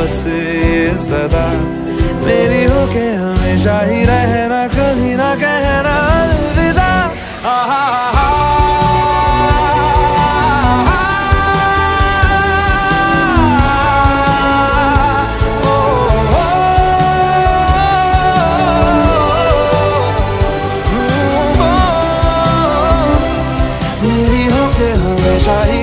बस सदा मेरी हो के हमेशा ही रहना कभी ना कहना अलविदा आहा हमेशा ही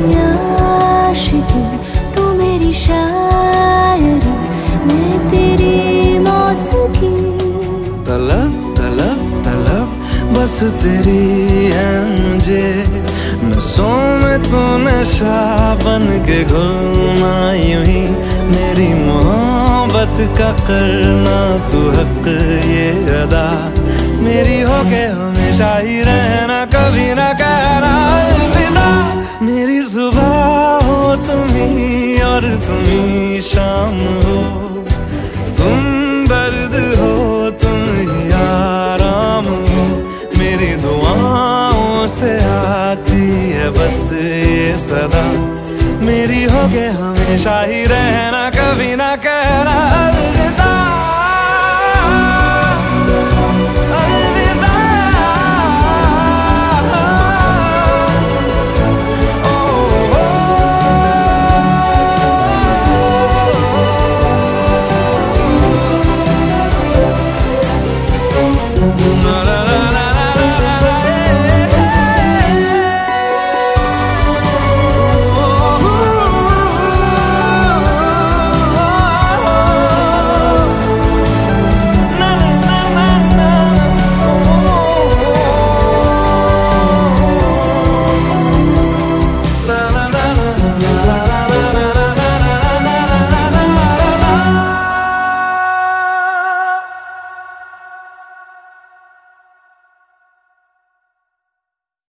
तेरी है मुझे नसों में तो नशा बन के घुलना यूँ ही। मेरी मोहब्बत का करना तू हक ये अदा। मेरी हो के हमेशा ही रहना, कभी ना कहना अलविदा मेरी सुबह हो तुम्ही और तुम्ही शाम हो। तुम आती है बस ये सदा। मेरी हो गए हमेशा ही रहना, कभी ना कहना अलविदा